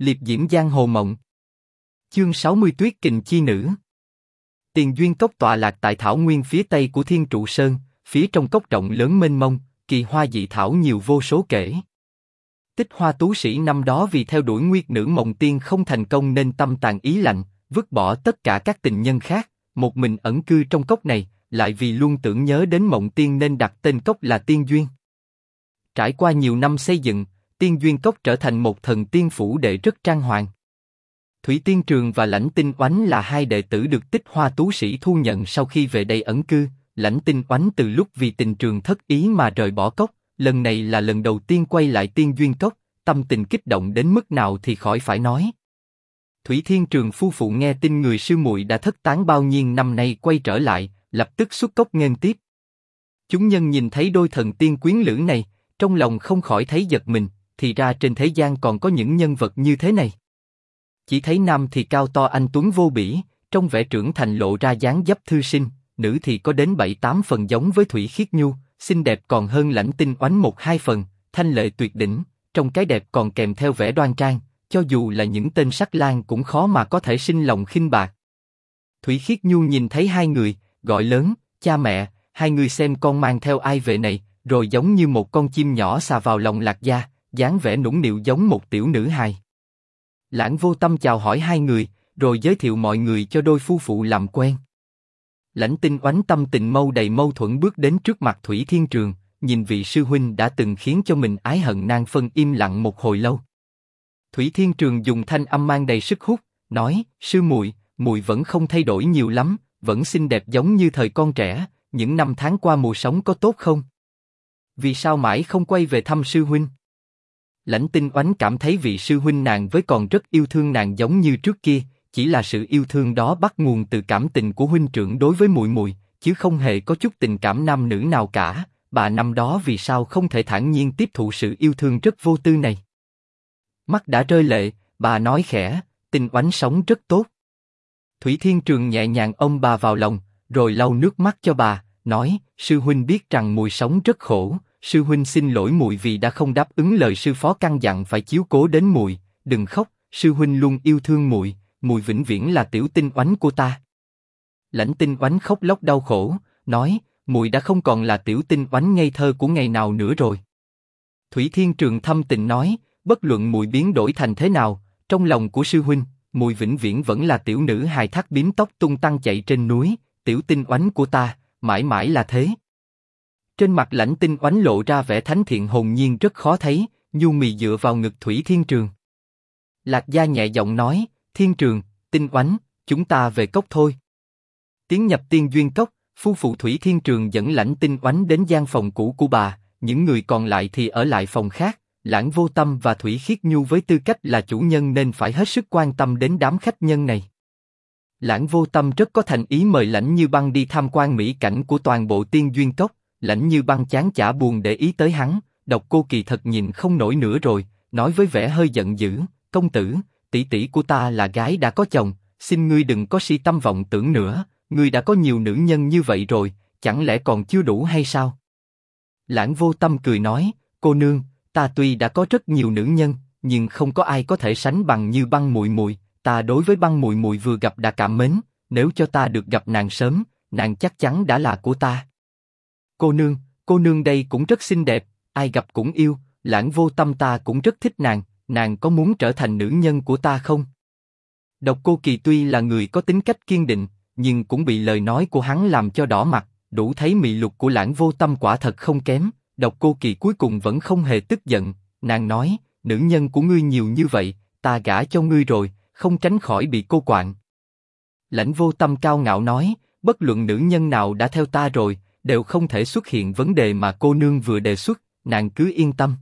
liệp diễm giang hồ mộng. Chương 60 Tuyết kình chi nữ. Tiền duyên cốc tọa lạc tại thảo nguyên phía tây của Thiên Trụ Sơn, phía trong cốc rộng lớn mênh mông, kỳ hoa dị thảo nhiều vô số kể. Tích hoa tú sĩ năm đó vì theo đuổi nguyệt nữ mộng tiên không thành công nên tâm tàn ý lạnh, vứt bỏ tất cả các tình nhân khác, một mình ẩn cư trong cốc này, lại vì luôn tưởng nhớ đến mộng tiên nên đặt tên cốc là Tiên Duyên. Trải qua nhiều năm xây dựng, Tiên Duyên Cốc trở thành một thần tiên phủ đệ rất trang hoàng. Thủy Tiên Trường và Lãnh Tinh Oánh là hai đệ tử được Tích Hoa Tú Sĩ thu nhận sau khi về đây ẩn cư. Lãnh Tinh Oánh từ lúc vì tình trường thất ý mà rời bỏ cốc, lần này là lần đầu tiên quay lại Tiên Duyên Cốc, tâm tình kích động đến mức nào thì khỏi phải nói. Thủy Thiên Trường phu phụ nghe tin người sư muội đã thất tán bao nhiêu năm nay quay trở lại, lập tức xuất cốc nghênh tiếp. Chúng nhân nhìn thấy đôi thần tiên quyến lữ này, trong lòng không khỏi thấy giật mình, thì ra trên thế gian còn có những nhân vật như thế này. Chỉ thấy nam thì cao to anh tuấn vô bỉ, trong vẻ trưởng thành lộ ra dáng dấp thư sinh, nữ thì có đến bảy tám phần giống với Thủy Khiết Nhu, xinh đẹp còn hơn lãnh tinh oánh một hai phần, thanh lệ tuyệt đỉnh, trong cái đẹp còn kèm theo vẻ đoan trang, cho dù là những tên sắc lang cũng khó mà có thể sinh lòng khinh bạc. Thủy Khiết Nhu nhìn thấy hai người, gọi lớn, cha mẹ, hai người xem con mang theo ai về này, rồi giống như một con chim nhỏ xà vào lòng lạc gia, dáng vẻ nũng nịu giống một tiểu nữ hài. Lãng vô tâm chào hỏi hai người, rồi giới thiệu mọi người cho đôi phu phụ làm quen. Lãnh tinh oánh tâm tình mâu đầy mâu thuẫn bước đến trước mặt Thủy Thiên Trường, nhìn vị sư huynh đã từng khiến cho mình ái hận nan phân im lặng một hồi lâu. Thủy Thiên Trường dùng thanh âm mang đầy sức hút, nói: sư muội, muội vẫn không thay đổi nhiều lắm, vẫn xinh đẹp giống như thời con trẻ. Những năm tháng qua mùa sống có tốt không? Vì sao mãi không quay về thăm sư huynh? Lãnh Tinh Oánh cảm thấy vị sư huynh nàng với còn rất yêu thương nàng giống như trước kia, chỉ là sự yêu thương đó bắt nguồn từ cảm tình của huynh trưởng đối với muội muội, chứ không hề có chút tình cảm nam nữ nào cả. Bà năm đó vì sao không thể thản nhiên tiếp thụ sự yêu thương rất vô tư này? Mắt đã rơi lệ, bà nói khẽ, Tinh Oánh sống rất tốt. Thủy Thiên Trường nhẹ nhàng ôm bà vào lòng, rồi lau nước mắt cho bà, nói: sư huynh biết rằng mùi sống rất khổ, sư huynh xin lỗi muội vì đã không đáp ứng lời sư phó căn dặn phải chiếu cố đến muội. đừng khóc, sư huynh luôn yêu thương muội, muội vĩnh viễn là tiểu tinh oánh của ta. Lãnh tinh oánh khóc lóc đau khổ, nói, muội đã không còn là tiểu tinh oánh ngây thơ của ngày nào nữa rồi. Thủy Thiên Trường thâm tình nói, bất luận muội biến đổi thành thế nào, trong lòng của sư huynh, muội vĩnh viễn vẫn là tiểu nữ hài thác bím tóc tung tăng chạy trên núi, tiểu tinh oánh của ta, mãi mãi là thế. Trên mặt lãnh tinh oánh lộ ra vẻ thánh thiện hồn nhiên rất khó thấy, nhu mì dựa vào ngực thủy thiên trường. Lạc gia nhẹ giọng nói, thiên trường, tinh oánh, chúng ta về cốc thôi. Tiến nhập tiên duyên cốc, phu phụ thủy thiên trường dẫn lãnh tinh oánh đến gian phòng cũ của bà, những người còn lại thì ở lại phòng khác. Lãng vô tâm và thủy khiết nhu với tư cách là chủ nhân nên phải hết sức quan tâm đến đám khách nhân này. Lãng vô tâm rất có thành ý mời lãnh như băng đi tham quan mỹ cảnh của toàn bộ tiên duyên cốc. Lãnh như băng chán chả buồn để ý tới hắn, độc cô kỳ thật nhìn không nổi nữa rồi, nói với vẻ hơi giận dữ, công tử, tỷ tỷ của ta là gái đã có chồng, xin ngươi đừng có si tâm vọng tưởng nữa, ngươi đã có nhiều nữ nhân như vậy rồi, chẳng lẽ còn chưa đủ hay sao? Lãng vô tâm cười nói, cô nương, ta tuy đã có rất nhiều nữ nhân, nhưng không có ai có thể sánh bằng như băng mùi mùi. Ta đối với băng mùi mùi vừa gặp đã cảm mến, nếu cho ta được gặp nàng sớm, nàng chắc chắn đã là của ta. Cô nương, cô nương đây cũng rất xinh đẹp, ai gặp cũng yêu, lãng vô tâm ta cũng rất thích nàng, nàng có muốn trở thành nữ nhân của ta không? Độc Cô Kỳ tuy là người có tính cách kiên định, nhưng cũng bị lời nói của hắn làm cho đỏ mặt, đủ thấy mị lục của lãng vô tâm quả thật không kém. Độc Cô Kỳ cuối cùng vẫn không hề tức giận, nàng nói, nữ nhân của ngươi nhiều như vậy, ta gả cho ngươi rồi, không tránh khỏi bị cô quạng. Lãnh vô tâm cao ngạo nói, bất luận nữ nhân nào đã theo ta rồi, đều không thể xuất hiện vấn đề mà cô nương vừa đề xuất, nàng cứ yên tâm.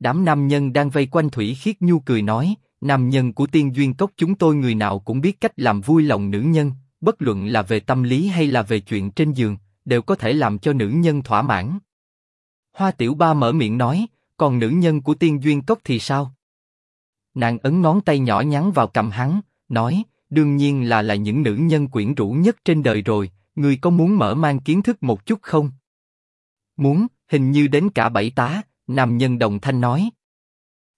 Đám nam nhân đang vây quanh Thủy Khiết Nhu cười nói, nam nhân của tiên duyên cốc chúng tôi người nào cũng biết cách làm vui lòng nữ nhân, bất luận là về tâm lý hay là về chuyện trên giường, đều có thể làm cho nữ nhân thỏa mãn. Hoa Tiểu Ba mở miệng nói, còn nữ nhân của tiên duyên cốc thì sao? Nàng ấn ngón tay nhỏ nhắn vào cầm hắn, nói, đương nhiên là là những nữ nhân quyển rũ nhất trên đời rồi, người có muốn mở mang kiến thức một chút không? Muốn, hình như đến cả bảy tá, nam nhân đồng thanh nói.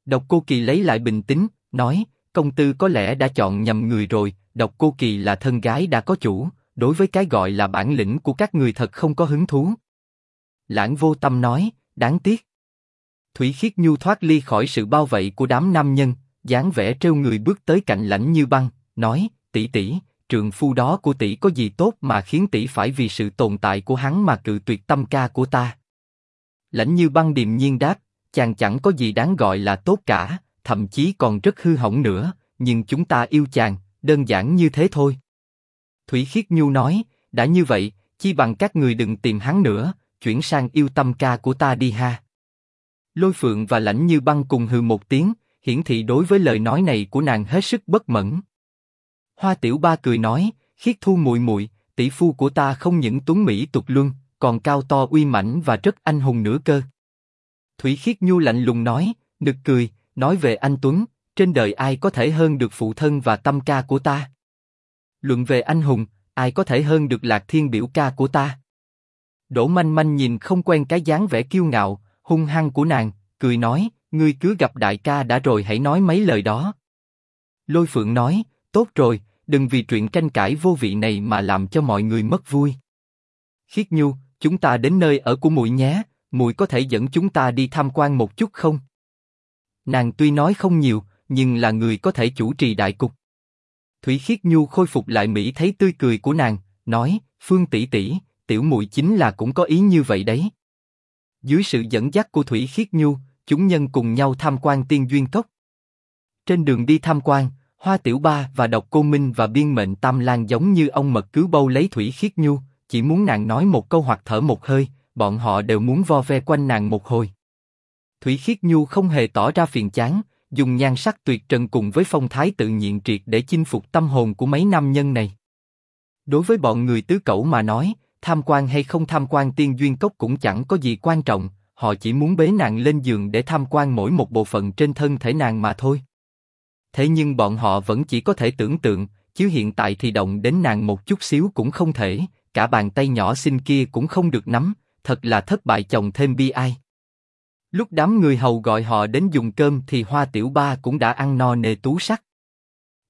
Độc cô kỳ lấy lại bình tĩnh, nói, công tư có lẽ đã chọn nhầm người rồi, độc cô kỳ là thân gái đã có chủ, đối với cái gọi là bản lĩnh của các người thật không có hứng thú. Lãng vô tâm nói, đáng tiếc. Thủy Khiết Nhu thoát ly khỏi sự bao vây của đám nam nhân, dáng vẻ trêu người bước tới cạnh lãnh như băng, nói, tỷ tỷ, trường phu đó của tỷ có gì tốt mà khiến tỷ phải vì sự tồn tại của hắn mà cự tuyệt tâm ca của ta. Lãnh như băng điềm nhiên đáp, chàng chẳng có gì đáng gọi là tốt cả, thậm chí còn rất hư hỏng nữa, nhưng chúng ta yêu chàng, đơn giản như thế thôi. Thủy Khiết Nhu nói, đã như vậy, chi bằng các người đừng tìm hắn nữa, chuyển sang yêu tâm ca của ta đi ha. Lôi Phượng và Lãnh Như Băng cùng hừ một tiếng, hiển thị đối với lời nói này của nàng hết sức bất mẫn. Hoa Tiểu Ba cười nói, khiết thu muội muội, tỷ phu của ta không những tuấn mỹ tục luân, còn cao to uy mãnh và rất anh hùng nữa cơ. Thủy Khiết Nhu lạnh lùng nói, nực cười, nói về anh Tuấn, trên đời ai có thể hơn được phụ thân và tâm ca của ta? Luận về anh hùng, ai có thể hơn được lạc thiên biểu ca của ta? Đỗ manh manh nhìn không quen cái dáng vẻ kiêu ngạo, hung hăng của nàng, cười nói, ngươi cứ gặp đại ca đã rồi hãy nói mấy lời đó. Lôi Phượng nói, tốt rồi, đừng vì chuyện tranh cãi vô vị này mà làm cho mọi người mất vui. Khiết Nhu, chúng ta đến nơi ở của muội nhé, muội có thể dẫn chúng ta đi tham quan một chút không? Nàng tuy nói không nhiều, nhưng là người có thể chủ trì đại cục. Thủy Khiết Nhu khôi phục lại mỹ thấy tươi cười của nàng, nói: Phương tỷ tỷ, tiểu muội chính là cũng có ý như vậy đấy. Dưới sự dẫn dắt của Thủy Khiết Nhu, chúng nhân cùng nhau tham quan Tiên Duyên Cốc. Trên đường đi tham quan, Hoa Tiểu Ba và Độc Cô Minh và Biên Mệnh Tam Lan giống như ông mật cứu bâu lấy Thủy Khiết Nhu, chỉ muốn nàng nói một câu hoặc thở một hơi, bọn họ đều muốn vo ve quanh nàng một hồi. Thủy Khiết Nhu không hề tỏ ra phiền chán, dùng nhan sắc tuyệt trần cùng với phong thái tự nhiên triệt để chinh phục tâm hồn của mấy nam nhân này. Đối với bọn người tứ cẩu mà nói, tham quan hay không tham quan tiên duyên cốc cũng chẳng có gì quan trọng, họ chỉ muốn bế nàng lên giường để tham quan mỗi một bộ phận trên thân thể nàng mà thôi. Thế nhưng bọn họ vẫn chỉ có thể tưởng tượng, chứ hiện tại thì động đến nàng một chút xíu cũng không thể, cả bàn tay nhỏ xinh kia cũng không được nắm, thật là thất bại chồng thêm bi ai. Lúc đám người hầu gọi họ đến dùng cơm thì Hoa Tiểu Ba cũng đã ăn no nề tú sắc.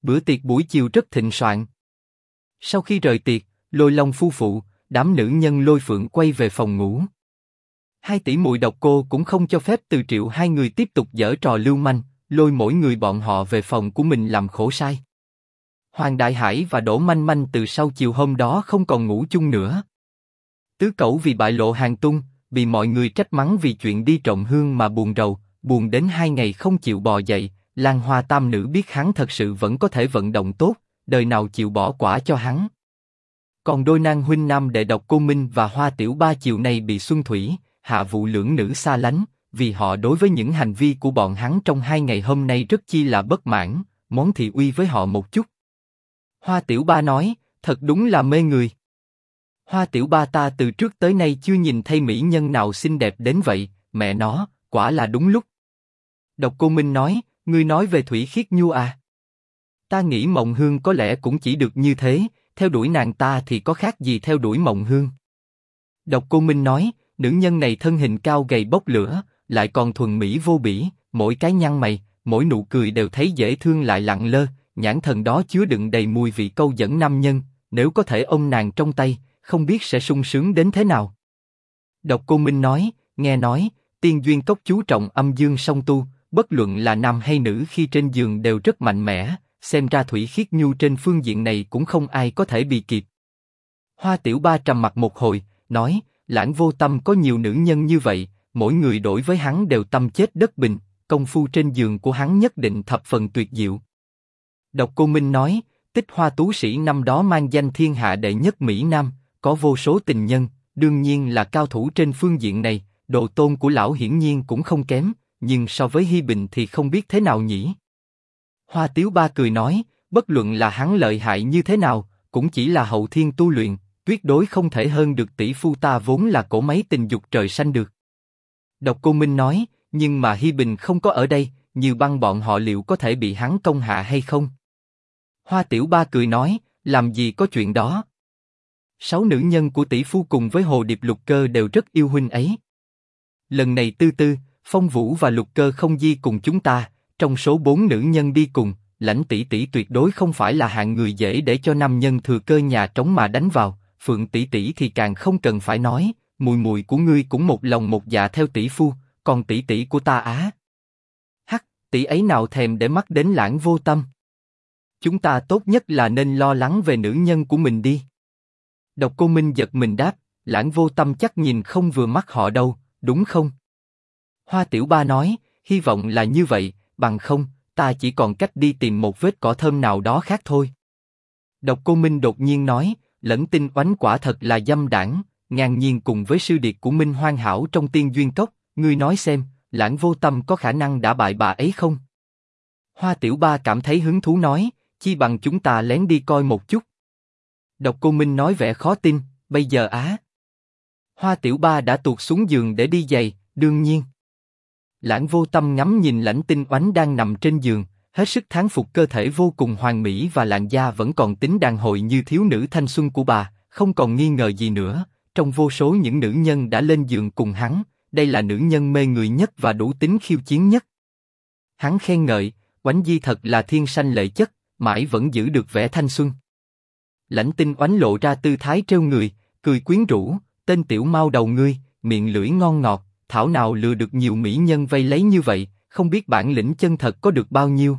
Bữa tiệc buổi chiều rất thịnh soạn. Sau khi rời tiệc, Lôi Long phu phụ, đám nữ nhân Lôi Phượng quay về phòng ngủ. Hai tỷ muội độc cô cũng không cho phép từ triệu hai người tiếp tục dở trò lưu manh, lôi mỗi người bọn họ về phòng của mình làm khổ sai. Hoàng Đại Hải và Đỗ Manh Manh từ sau chiều hôm đó không còn ngủ chung nữa. Tứ Cẩu vì bại lộ hàng tung, bị mọi người trách mắng vì chuyện đi trộm hương mà buồn rầu, buồn đến hai ngày không chịu bò dậy. Lan Hoa Tam Nữ biết hắn thật sự vẫn có thể vận động tốt, đời nào chịu bỏ quả cho hắn. Còn đôi nang huynh nam đệ độc cô Minh và Hoa Tiểu Ba chiều nay bị Xuân Thủy, Hạ Vụ lưỡng nữ xa lánh, vì họ đối với những hành vi của bọn hắn trong hai ngày hôm nay rất chi là bất mãn, món thị uy với họ một chút. Hoa Tiểu Ba nói, thật đúng là mê người. Hoa Tiểu Ba ta từ trước tới nay chưa nhìn thấy mỹ nhân nào xinh đẹp đến vậy, mẹ nó, quả là đúng lúc. Độc Cô Minh nói, ngươi nói về Thủy Khiết Nhu à? Ta nghĩ Mộng Hương có lẽ cũng chỉ được như thế, theo đuổi nàng ta thì có khác gì theo đuổi Mộng Hương. Độc Cô Minh nói, nữ nhân này thân hình cao gầy bốc lửa, lại còn thuần mỹ vô bỉ, mỗi cái nhăn mày, mỗi nụ cười đều thấy dễ thương lại lặng lơ, nhãn thần đó chứa đựng đầy mùi vị câu dẫn nam nhân, nếu có thể ôm nàng trong tay, không biết sẽ sung sướng đến thế nào. Độc Cô Minh nói, nghe nói, tiên duyên cốc chú trọng âm dương song tu, bất luận là nam hay nữ khi trên giường đều rất mạnh mẽ, xem ra Thủy Khiết Nhu trên phương diện này cũng không ai có thể bị kịp. Hoa Tiểu Ba trầm mặt một hồi, nói, lãng vô tâm có nhiều nữ nhân như vậy, mỗi người đổi với hắn đều tâm chết đất bình, công phu trên giường của hắn nhất định thập phần tuyệt diệu. Độc Cô Minh nói, Tích Hoa Tú Sĩ năm đó mang danh thiên hạ đệ nhất Mỹ Nam, có vô số tình nhân, đương nhiên là cao thủ trên phương diện này, độ tôn của lão hiển nhiên cũng không kém, nhưng so với Hi Bình thì không biết thế nào nhỉ. Hoa Tiếu Ba cười nói, bất luận là hắn lợi hại như thế nào, cũng chỉ là hậu thiên tu luyện, tuyệt đối không thể hơn được tỷ phu ta vốn là cổ máy tình dục trời xanh được. Độc Cô Minh nói, nhưng mà Hi Bình không có ở đây, nhiều băng bọn họ liệu có thể bị hắn công hạ hay không? Hoa Tiểu Ba cười nói, làm gì có chuyện đó. Sáu nữ nhân của tỷ phu cùng với Hồ Điệp Lục Cơ đều rất yêu huynh ấy. Lần này Tư Tư, Phong Vũ và Lục Cơ không di cùng chúng ta, trong số bốn nữ nhân đi cùng, lãnh tỷ tỷ tuyệt đối không phải là hạng người dễ để cho nam nhân thừa cơ nhà trống mà đánh vào, phượng tỷ tỷ thì càng không cần phải nói, mùi mùi của ngươi cũng một lòng một dạ theo tỷ phu, còn tỷ tỷ của ta á. Hắc, tỷ ấy nào thèm để mắt đến lãng vô tâm. Chúng ta tốt nhất là nên lo lắng về nữ nhân của mình đi. Độc cô Minh giật mình đáp, lãng vô tâm chắc nhìn không vừa mắt họ đâu, đúng không? Hoa Tiểu Ba nói, hy vọng là như vậy, bằng không, ta chỉ còn cách đi tìm một vết cỏ thơm nào đó khác thôi. Độc Cô Minh đột nhiên nói, lẫn tinh oánh quả thật là dâm đảng, ngang nhiên cùng với sư điệt của Minh Hoang hảo trong tiên duyên cốc, ngươi nói xem, lãng vô tâm có khả năng đã bại bà ấy không? Hoa Tiểu Ba cảm thấy hứng thú nói, chi bằng chúng ta lén đi coi một chút. Độc Cô Minh nói vẻ khó tin, bây giờ á. Hoa Tiểu Ba đã tuột xuống giường để đi giày, đương nhiên. Lãng vô tâm ngắm nhìn lãnh tinh oánh đang nằm trên giường, hết sức thán phục cơ thể vô cùng hoàn mỹ và làn da vẫn còn tính đàn hồi như thiếu nữ thanh xuân của bà, không còn nghi ngờ gì nữa. Trong vô số những nữ nhân đã lên giường cùng hắn, đây là nữ nhân mê người nhất và đủ tính khiêu chiến nhất. Hắn khen ngợi, oánh di thật là thiên sanh lệ chất, mãi vẫn giữ được vẻ thanh xuân. Lãnh tinh oánh lộ ra tư thái treo người, cười quyến rũ, tên tiểu mau đầu ngươi, miệng lưỡi ngon ngọt, thảo nào lừa được nhiều mỹ nhân vây lấy như vậy, không biết bản lĩnh chân thật có được bao nhiêu.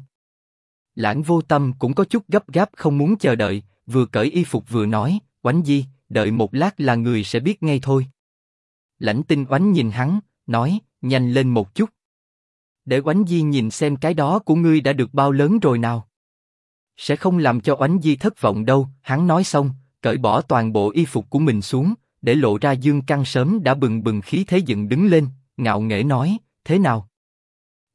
Lãng vô tâm cũng có chút gấp gáp không muốn chờ đợi, vừa cởi y phục vừa nói, oánh di, đợi một lát là người sẽ biết ngay thôi. Lãnh tinh oánh nhìn hắn, nói, nhanh lên một chút. Để oánh di nhìn xem cái đó của ngươi đã được bao lớn rồi nào. Sẽ không làm cho oánh di thất vọng đâu, hắn nói xong, cởi bỏ toàn bộ y phục của mình xuống, để lộ ra dương căn sớm đã bừng bừng khí thế dựng đứng lên, ngạo nghễ nói, thế nào?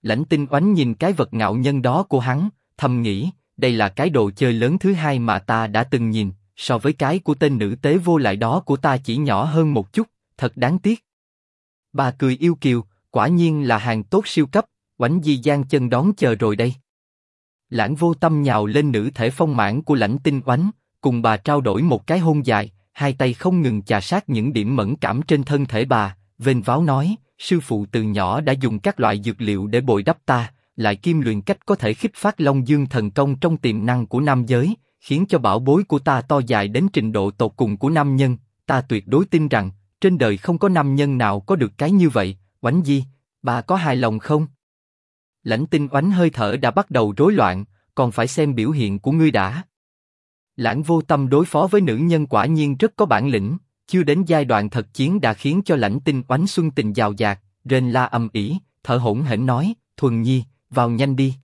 Lãnh tinh oánh nhìn cái vật ngạo nhân đó của hắn, thầm nghĩ, đây là cái đồ chơi lớn thứ hai mà ta đã từng nhìn, so với cái của tên nữ tế vô lại đó của ta chỉ nhỏ hơn một chút, thật đáng tiếc. Bà cười yêu kiều, quả nhiên là hàng tốt siêu cấp, oánh di gian chân đón chờ rồi đây. Lãng vô tâm nhào lên nữ thể phong mãn của lãnh tinh oánh, cùng bà trao đổi một cái hôn dài, hai tay không ngừng chà sát những điểm mẫn cảm trên thân thể bà, vênh váo nói, sư phụ từ nhỏ đã dùng các loại dược liệu để bồi đắp ta, lại kim luyện cách có thể khích phát long dương thần công trong tiềm năng của nam giới, khiến cho bảo bối của ta to dài đến trình độ tột cùng của nam nhân. Ta tuyệt đối tin rằng trên đời không có nam nhân nào có được cái như vậy. Oánh Di, bà có hài lòng không? Lãnh tinh oánh hơi thở đã bắt đầu rối loạn, còn phải xem biểu hiện của ngươi đã. Lãng vô tâm đối phó với nữ nhân quả nhiên rất có bản lĩnh, chưa đến giai đoạn thật chiến đã khiến cho lãnh tinh oánh xuân tình giàu dạt, rên la âm ỉ, thở hổn hển nói, thuần nhi, vào nhanh đi.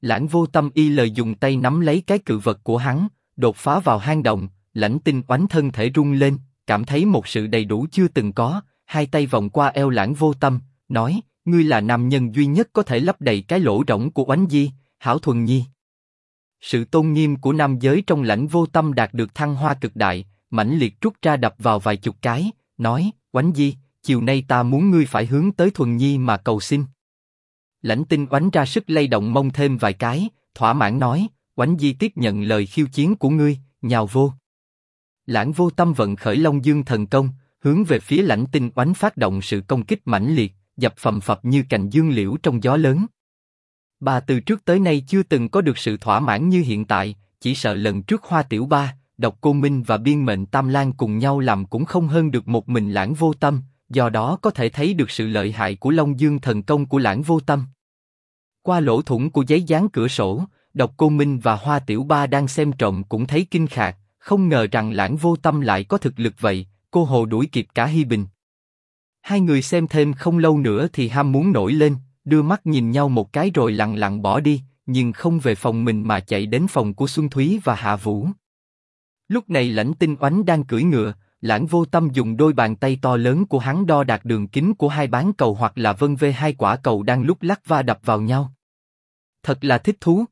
Lãng vô tâm y lời dùng tay nắm lấy cái cự vật của hắn, đột phá vào hang động, lãnh tinh oánh thân thể rung lên, cảm thấy một sự đầy đủ chưa từng có, hai tay vòng qua eo lãng vô tâm, nói, ngươi là nam nhân duy nhất có thể lấp đầy cái lỗ rỗng của oánh di, hảo thuần nhi. Sự tôn nghiêm của nam giới trong lãnh vô tâm đạt được thăng hoa cực đại, mãnh liệt rút ra đập vào vài chục cái, nói, oánh di, chiều nay ta muốn ngươi phải hướng tới thuần nhi mà cầu xin. Lãnh tinh oánh ra sức lay động mông thêm vài cái, thỏa mãn nói, oánh di tiếp nhận lời khiêu chiến của ngươi, nhào vô. Lãng vô tâm vận khởi long dương thần công, hướng về phía lãnh tinh oánh phát động sự công kích mãnh liệt, dập phầm phập như cành dương liễu trong gió lớn. Bà từ trước tới nay chưa từng có được sự thỏa mãn như hiện tại, chỉ sợ lần trước Hoa Tiểu Ba, Độc Cô Minh và Biên Mệnh Tam Lan cùng nhau làm cũng không hơn được một mình Lãng Vô Tâm, do đó có thể thấy được sự lợi hại của Long Dương thần công của Lãng Vô Tâm. Qua lỗ thủng của giấy dán cửa sổ, Độc Cô Minh và Hoa Tiểu Ba đang xem trộm cũng thấy kinh khạc, không ngờ rằng Lãng Vô Tâm lại có thực lực vậy, cô hồ đuổi kịp cả Hi Bình. Hai người xem thêm không lâu nữa thì ham muốn nổi lên, đưa mắt nhìn nhau một cái rồi lặng lặng bỏ đi, nhưng không về phòng mình mà chạy đến phòng của Xuân Thúy và Hạ Vũ. Lúc này lãnh tinh oánh đang cưỡi ngựa, lãng vô tâm dùng đôi bàn tay to lớn của hắn đo đạt đường kính của hai bán cầu hoặc là vân vê hai quả cầu đang lúc lắc va đập vào nhau. Thật là thích thú.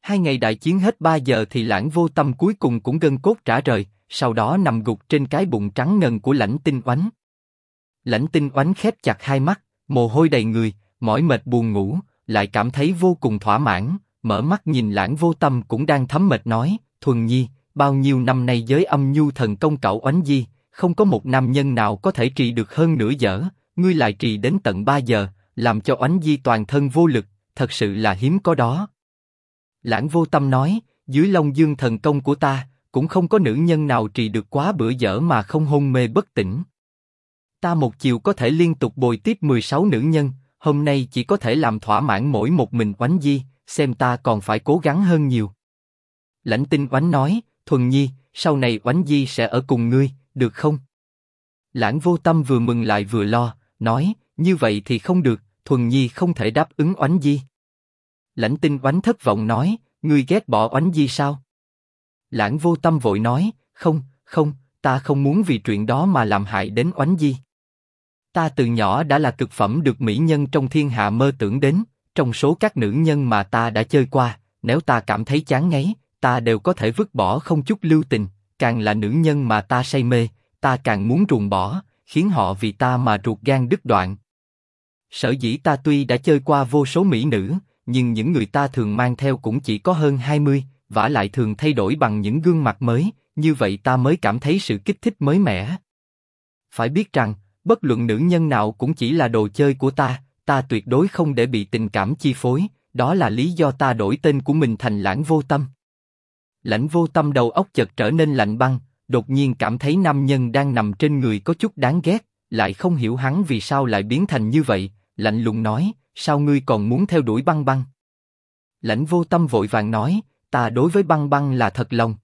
Hai ngày đại chiến hết ba giờ thì lãng vô tâm cuối cùng cũng gân cốt trả rời, sau đó nằm gục trên cái bụng trắng ngần của lãnh tinh oánh. Lãnh tinh oánh khép chặt hai mắt, mồ hôi đầy người, mỏi mệt buồn ngủ, lại cảm thấy vô cùng thỏa mãn, mở mắt nhìn lãng vô tâm cũng đang thấm mệt nói, thuần nhi, bao nhiêu năm nay giới âm nhu thần công cậu oánh di, không có một nam nhân nào có thể trì được hơn nửa giờ, ngươi lại trì đến tận ba giờ, làm cho oánh di toàn thân vô lực, thật sự là hiếm có đó. Lãng vô tâm nói, dưới Long Dương thần công của ta, cũng không có nữ nhân nào trì được quá bữa dở mà không hôn mê bất tỉnh. Ta một chiều có thể liên tục bồi tiếp 16 nữ nhân, hôm nay chỉ có thể làm thỏa mãn mỗi một mình oánh di, xem ta còn phải cố gắng hơn nhiều. Lãnh tinh oánh nói, thuần nhi, sau này oánh di sẽ ở cùng ngươi, được không? Lãng vô tâm vừa mừng lại vừa lo, nói, như vậy thì không được, thuần nhi không thể đáp ứng oánh di. Lãnh tinh oánh thất vọng nói, ngươi ghét bỏ oánh di sao? Lãng vô tâm vội nói, không, không, ta không muốn vì chuyện đó mà làm hại đến oánh di. Ta từ nhỏ đã là cực phẩm được mỹ nhân trong thiên hạ mơ tưởng đến, trong số các nữ nhân mà ta đã chơi qua, nếu ta cảm thấy chán ngấy, ta đều có thể vứt bỏ không chút lưu tình, càng là nữ nhân mà ta say mê, ta càng muốn ruồng bỏ, khiến họ vì ta mà ruột gan đứt đoạn. Sở dĩ ta tuy đã chơi qua vô số mỹ nữ, nhưng những người ta thường mang theo cũng chỉ có hơn 20, vả lại thường thay đổi bằng những gương mặt mới, như vậy ta mới cảm thấy sự kích thích mới mẻ. Phải biết rằng, bất luận nữ nhân nào cũng chỉ là đồ chơi của ta, ta tuyệt đối không để bị tình cảm chi phối, đó là lý do ta đổi tên của mình thành lãng vô tâm. Lãnh vô tâm đầu óc chợt trở nên lạnh băng, đột nhiên cảm thấy nam nhân đang nằm trên người có chút đáng ghét, lại không hiểu hắn vì sao lại biến thành như vậy, lạnh lùng nói, sao ngươi còn muốn theo đuổi băng băng? Lãnh vô tâm vội vàng nói, ta đối với băng băng là thật lòng.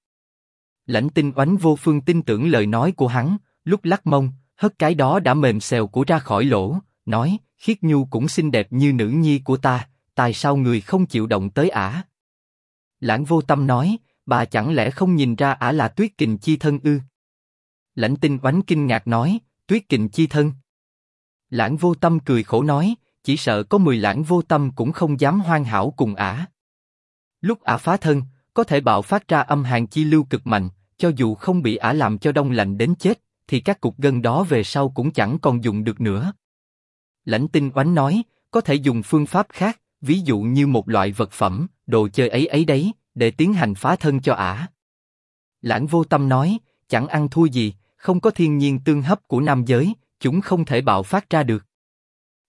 Lãnh tinh oánh vô phương tin tưởng lời nói của hắn, lúc lắc mông, hất cái đó đã mềm xèo của ra khỏi lỗ, nói, khiết nhu cũng xinh đẹp như nữ nhi của ta, tại sao người không chịu động tới ả? Lãng vô tâm nói, bà chẳng lẽ không nhìn ra ả là tuyết kình chi thân ư? Lãnh tinh oánh kinh ngạc nói, tuyết kình chi thân. Lãng vô tâm cười khổ nói, chỉ sợ có mười lãng vô tâm cũng không dám hoan hảo cùng ả. Lúc ả phá thân, có thể bạo phát ra âm hàn chi lưu cực mạnh, cho dù không bị ả làm cho đông lạnh đến chết, thì các cục gân đó về sau cũng chẳng còn dùng được nữa. Lãnh tinh oánh nói, có thể dùng phương pháp khác, ví dụ như một loại vật phẩm, đồ chơi ấy ấy đấy, để tiến hành phá thân cho ả. Lãng vô tâm nói, chẳng ăn thua gì, không có thiên nhiên tương hấp của nam giới, chúng không thể bạo phát ra được.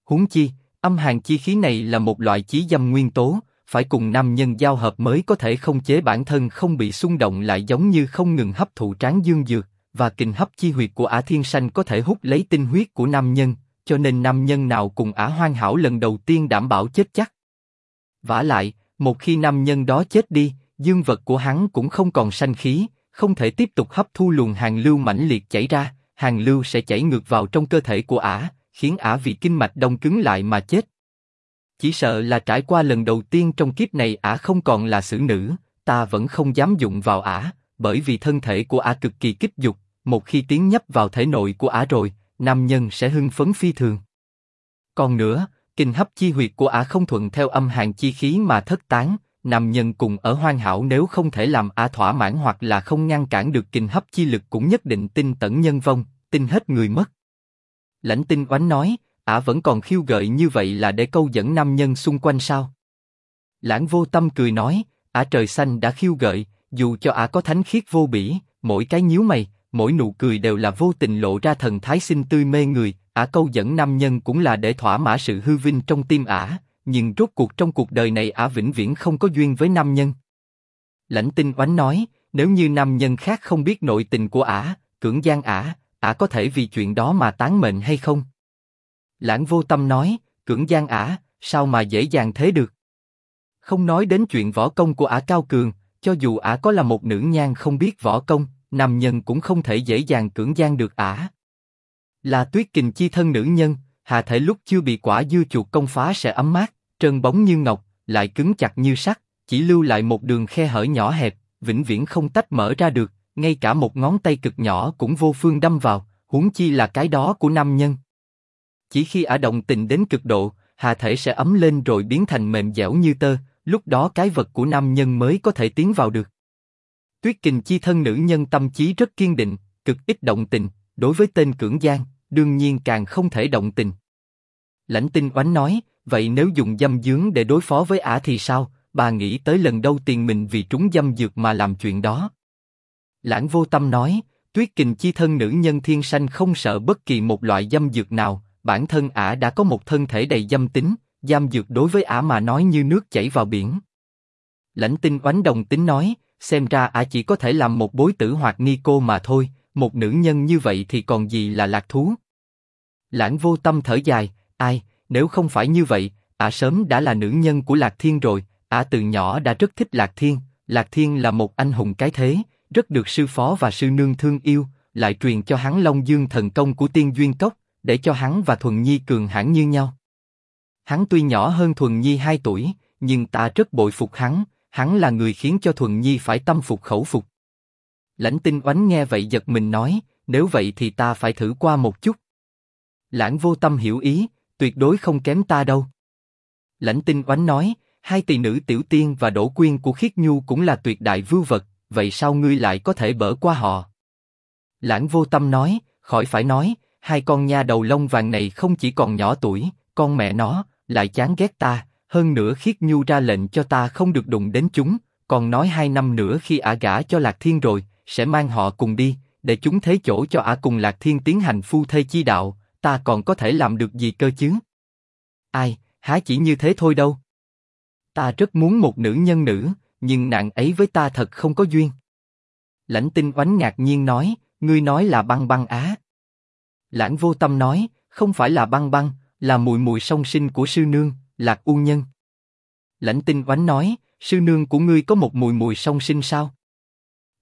Huống chi, âm hàn chi khí này là một loại chí dâm nguyên tố, phải cùng nam nhân giao hợp mới có thể không chế bản thân không bị xung động lại giống như không ngừng hấp thụ tráng dương dược, và kình hấp chi huyệt của ả thiên sanh có thể hút lấy tinh huyết của nam nhân, cho nên nam nhân nào cùng ả hoàn hảo lần đầu tiên đảm bảo chết chắc. Vả lại, một khi nam nhân đó chết đi, dương vật của hắn cũng không còn sanh khí, không thể tiếp tục hấp thu luồng hàng lưu mãnh liệt chảy ra, hàng lưu sẽ chảy ngược vào trong cơ thể của ả, khiến ả vì kinh mạch đông cứng lại mà chết. Chỉ sợ là trải qua lần đầu tiên trong kiếp này ả không còn là xử nữ, ta vẫn không dám dụng vào ả, bởi vì thân thể của ả cực kỳ kích dục, một khi tiến nhấp vào thể nội của ả rồi, nam nhân sẽ hưng phấn phi thường. Còn nữa, kinh hấp chi huyệt của ả không thuận theo âm hàn chi khí mà thất tán, nam nhân cùng ở hoang hảo nếu không thể làm ả thỏa mãn hoặc là không ngăn cản được kinh hấp chi lực cũng nhất định tinh tẩn nhân vong, tinh hết người mất. Lãnh tinh oánh nói, ả vẫn còn khiêu gợi như vậy là để câu dẫn nam nhân xung quanh sao? Lãng vô tâm cười nói, ả trời xanh đã khiêu gợi, dù cho ả có thánh khiết vô bỉ, mỗi cái nhíu mày, mỗi nụ cười đều là vô tình lộ ra thần thái xinh tươi mê người, ả câu dẫn nam nhân cũng là để thỏa mãn sự hư vinh trong tim ả, nhưng rốt cuộc trong cuộc đời này ả vĩnh viễn không có duyên với nam nhân. Lãnh tinh oánh nói, nếu như nam nhân khác không biết nội tình của ả, cưỡng gian ả, ả có thể vì chuyện đó mà tán mệnh hay không? Lãng vô tâm nói, cưỡng gian ả, sao mà dễ dàng thế được? Không nói đến chuyện võ công của ả cao cường, cho dù ả có là một nữ nhan không biết võ công, nam nhân cũng không thể dễ dàng cưỡng gian được ả. Là tuyết kình chi thân nữ nhân, hà thể lúc chưa bị quả dưa chuột công phá sẽ ấm mát, trơn bóng như ngọc, lại cứng chặt như sắt, chỉ lưu lại một đường khe hở nhỏ hẹp, vĩnh viễn không tách mở ra được, ngay cả một ngón tay cực nhỏ cũng vô phương đâm vào, huống chi là cái đó của nam nhân. Chỉ khi ả động tình đến cực độ, hà thể sẽ ấm lên rồi biến thành mềm dẻo như tơ, lúc đó cái vật của nam nhân mới có thể tiến vào được. Tuyết kình chi thân nữ nhân tâm trí rất kiên định, cực ít động tình, đối với tên cưỡng gian, đương nhiên càng không thể động tình. Lãnh tinh oánh nói, vậy nếu dùng dâm dướng để đối phó với ả thì sao? Bà nghĩ tới lần đầu tiên mình vì trúng dâm dược mà làm chuyện đó. Lãng vô tâm nói, tuyết kình chi thân nữ nhân thiên sanh không sợ bất kỳ một loại dâm dược nào, bản thân ả đã có một thân thể đầy dâm tính, giam dược đối với ả mà nói như nước chảy vào biển. Lãnh tinh oánh đồng tính nói, xem ra ả chỉ có thể làm một bối tử hoặc ni cô mà thôi, một nữ nhân như vậy thì còn gì là lạc thú. Lãng vô tâm thở dài, ai, nếu không phải như vậy, ả sớm đã là nữ nhân của Lạc Thiên rồi, ả từ nhỏ đã rất thích Lạc Thiên, Lạc Thiên là một anh hùng cái thế, rất được sư phó và sư nương thương yêu, lại truyền cho hắn Long Dương thần công của Tiên Duyên Cốc, để cho hắn và Thuần Nhi cường hãn như nhau. Hắn tuy nhỏ hơn Thuần Nhi 2 tuổi, nhưng ta rất bội phục hắn, hắn là người khiến cho Thuần Nhi phải tâm phục khẩu phục. Lãnh Tinh Oánh nghe vậy giật mình nói, nếu vậy thì ta phải thử qua một chút. Lãng vô tâm hiểu ý, tuyệt đối không kém ta đâu. Lãnh Tinh Oánh nói, hai tỷ nữ Tiểu Tiên và đổ Quyên của Khiết Nhu cũng là tuyệt đại vưu vật, vậy sao ngươi lại có thể bỡ qua họ? Lãng vô tâm nói, khỏi phải nói, hai con nha đầu lông vàng này không chỉ còn nhỏ tuổi, con mẹ nó, lại chán ghét ta, hơn nữa khiết nhu ra lệnh cho ta không được đụng đến chúng, còn nói hai năm nữa khi ả gả cho lạc thiên rồi, sẽ mang họ cùng đi, để chúng thế chỗ cho ả cùng lạc thiên tiến hành phu thê chi đạo, ta còn có thể làm được gì cơ chứ? Ai, há chỉ như thế thôi đâu. Ta rất muốn một nữ nhân nữ, nhưng nạn ấy với ta thật không có duyên. Lãnh tinh oánh ngạc nhiên nói, ngươi nói là băng băng á. Lãng vô tâm nói, không phải là băng băng, là mùi mùi song sinh của sư nương, lạc u nhân. Lãnh tinh oánh nói, sư nương của ngươi có một mùi mùi song sinh sao?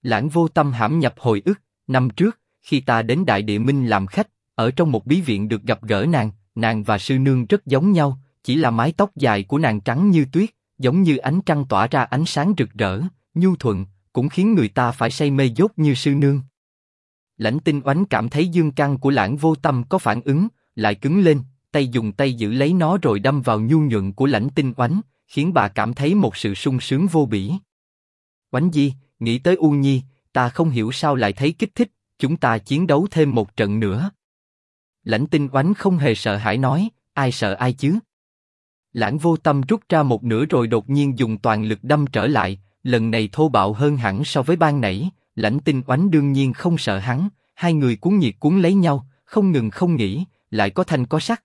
Lãng vô tâm hãm nhập hồi ức, năm trước, khi ta đến Đại Địa Minh làm khách, ở trong một bí viện được gặp gỡ nàng, nàng và sư nương rất giống nhau, chỉ là mái tóc dài của nàng trắng như tuyết, giống như ánh trăng tỏa ra ánh sáng rực rỡ, nhu thuận, cũng khiến người ta phải say mê dốt như sư nương. Lãnh tinh oánh cảm thấy dương căn của lãng vô tâm có phản ứng, lại cứng lên, tay dùng tay giữ lấy nó rồi đâm vào nhu nhuận của lãnh tinh oánh, khiến bà cảm thấy một sự sung sướng vô bỉ. Oánh Di, nghĩ tới U Nhi, ta không hiểu sao lại thấy kích thích, chúng ta chiến đấu thêm một trận nữa. Lãnh tinh oánh không hề sợ hãi nói, ai sợ ai chứ? Lãng vô tâm rút ra một nửa rồi đột nhiên dùng toàn lực đâm trở lại, lần này thô bạo hơn hẳn so với ban nãy. Lãnh tinh oánh đương nhiên không sợ hắn, hai người cuốn nhiệt cuốn lấy nhau, không ngừng không nghỉ, lại có thanh có sắc.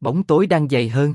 Bóng tối đang dày hơn.